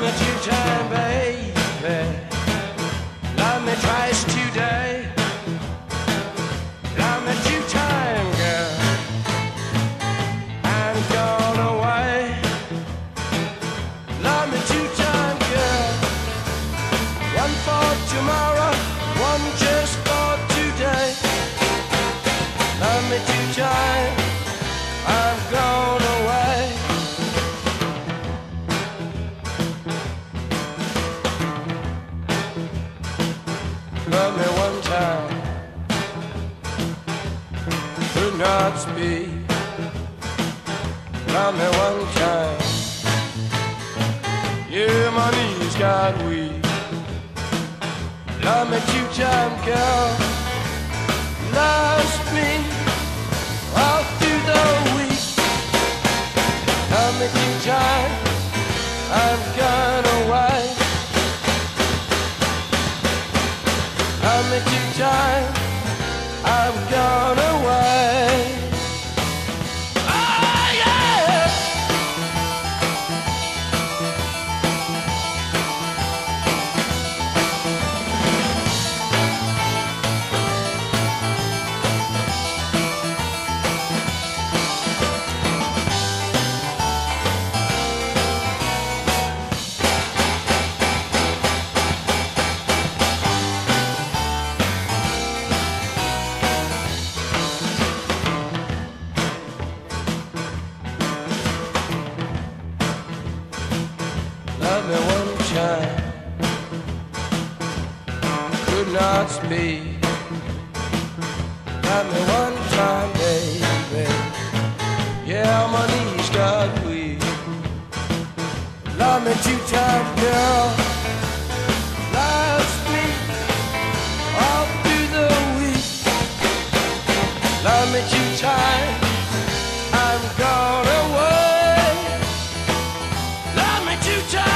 Love me two time, baby. Love me twice today. Love me two time, girl. I'm gone away. Love me two time, girl. One for tomorrow, one just for today. Love me two time. Love me one time. Could not speak. Love me one time. Yeah, my knees got weak. Love me two time, girl. Lost me time. I've gone away. Me one time. Could not speak. Love me one time, baby. Yeah, my knees got weak. Love me two time, girl. Lost me all through the week. Love me two time. I'm gone away. Love me two time,